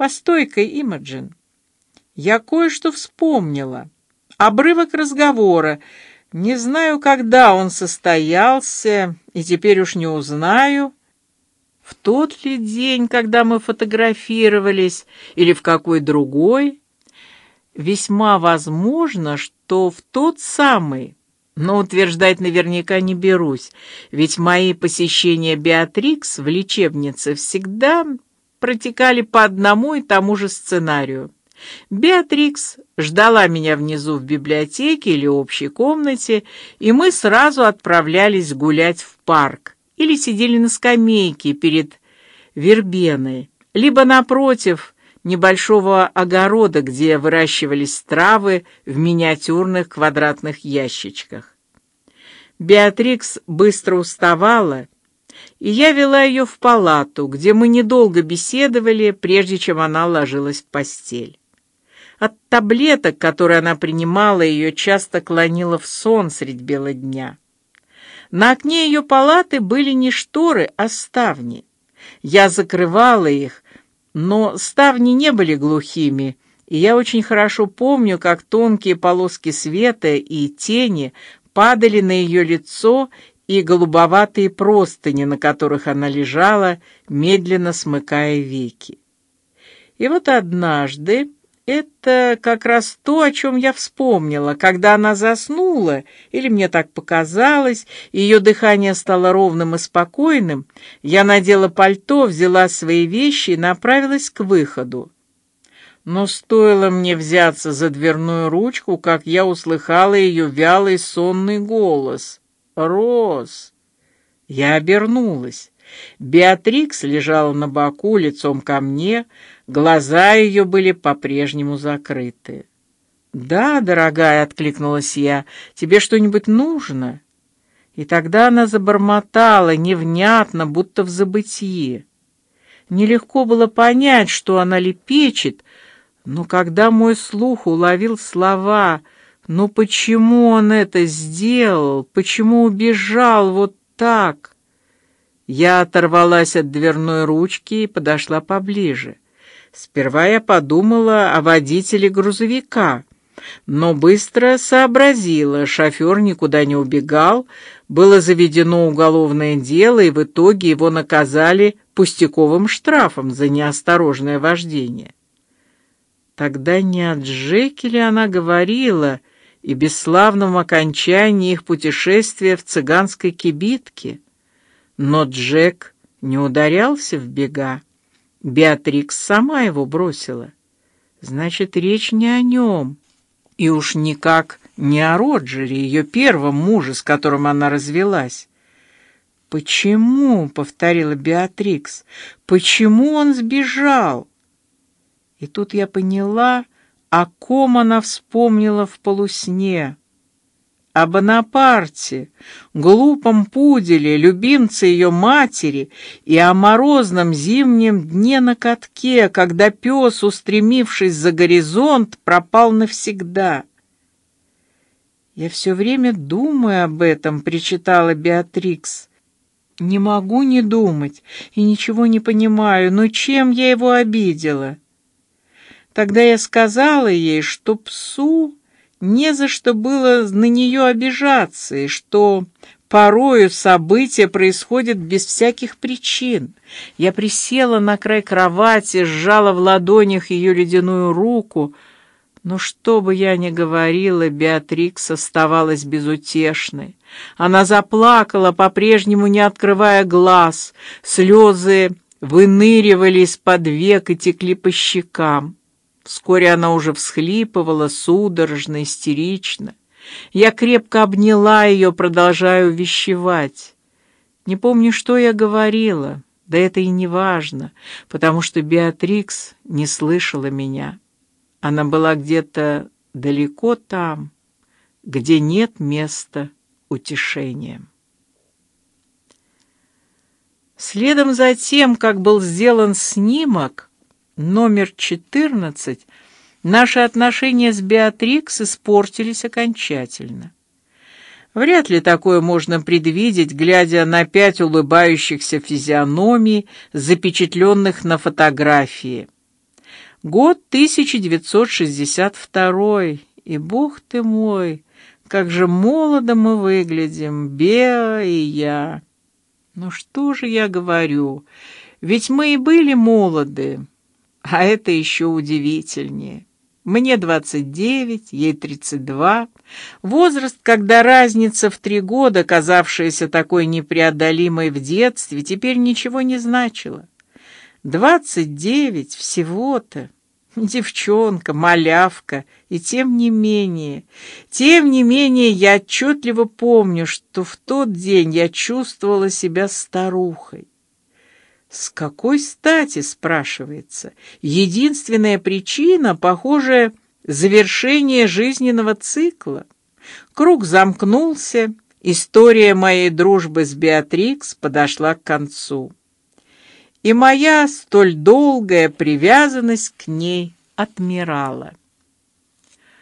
Постой-ка, Имаджин. Я кое-что вспомнила. Обрывок разговора. Не знаю, когда он состоялся, и теперь уж не узнаю. В тот ли день, когда мы фотографировались, или в какой другой? Весьма возможно, что в тот самый, но утверждать наверняка не берусь, ведь мои посещения Беатрикс в лечебнице всегда протекали по одному и тому же сценарию. Беатрикс ждала меня внизу в библиотеке или общей комнате, и мы сразу отправлялись гулять в парк или сидели на скамейке перед вербеной, либо напротив небольшого огорода, где выращивались травы в миниатюрных квадратных ящичках. Беатрикс быстро уставала, и я вела ее в палату, где мы недолго беседовали, прежде чем она ложилась в постель. От таблеток, которые она принимала, ее часто клонило в сон средь бела дня. На окне ее палаты были не шторы, а ставни. Я закрывала их, но ставни не были глухими, и я очень хорошо помню, как тонкие полоски света и тени падали на ее лицо и голубоватые простыни, на которых она лежала, медленно смыкая веки. И вот однажды это как раз то, о чем я вспомнила, когда она заснула, или мне так показалось, ее дыхание стало ровным и спокойным. Я надела пальто, взяла свои вещи и направилась к выходу. Но стоило мне взяться за дверную ручку, как я услыхала ее вялый сонный голос: "Рос". Я обернулась. Беатрикс лежала на боку, лицом ко мне, глаза ее были по-прежнему закрыты. Да, дорогая, откликнулась я. Тебе что-нибудь нужно? И тогда она забормотала невнятно, будто в забытии. Нелегко было понять, что она лепечет, но когда мой слух уловил слова, ну почему он это сделал, почему убежал вот так? Я оторвалась от дверной ручки и подошла поближе. Сперва я подумала о водителе грузовика, но быстро сообразила, шофер никуда не убегал, было заведено уголовное дело, и в итоге его наказали пустяковым штрафом за неосторожное вождение. Тогда не о Джеке ли она говорила и бесславном окончании их путешествия в цыганской кибитке? Но Джек не ударялся в бега. Беатрикс сама его бросила. Значит, речь не о нем, и уж никак не о Роджере, ее первом муже, с которым она развелась. Почему? повторила Беатрикс. Почему он сбежал? И тут я поняла, о ком она вспомнила в полусне о Бонапарте, глупом пуделе, любимце ее матери, и о морозном зимнем дне на катке, когда пес, устремившись за горизонт, пропал навсегда. Я все время думаю об этом, причитала Беатрикс. Не могу не думать и ничего не понимаю, но чем я его обидела? Тогда я сказала ей, что псу не за что было на нее обижаться, и что порою события происходят без всяких причин. Я присела на край кровати, сжала в ладонях ее ледяную руку, но что бы я ни говорила, Беатрикс оставалась безутешной. Она заплакала, по-прежнему не открывая глаз, слезы выныривали из-под век и текли по щекам. Вскоре она уже всхлипывала судорожно, истерично. Я крепко обняла ее, продолжая увещевать. Не помню, что я говорила, да это и не важно, потому что Беатрикс не слышала меня. Она была где-то далеко там, где нет места утешения. Следом за тем, как был сделан снимок, номер 14 наши отношения с Беатрикс испортились окончательно. Вряд ли такое можно предвидеть, глядя на пять улыбающихся физиономий, запечатленных на фотографии. Год 1962, и бог ты мой, как же молодо мы выглядим, Беа и я. Ну что же я говорю? Ведь мы и были молоды, а это еще удивительнее. Мне двадцать девять, ей тридцать два. Возраст, когда разница в три года, казавшаяся такой непреодолимой в детстве, теперь ничего не значила. Двадцать девять всего-то. Девчонка, малявка, и тем не менее, тем не менее я отчетливо помню, что в тот день я чувствовала себя старухой. С какой стати, спрашивается? Единственная причина, похоже, завершение жизненного цикла. Круг замкнулся, история моей дружбы с Беатрикс подошла к концу и моя столь долгая привязанность к ней отмирала.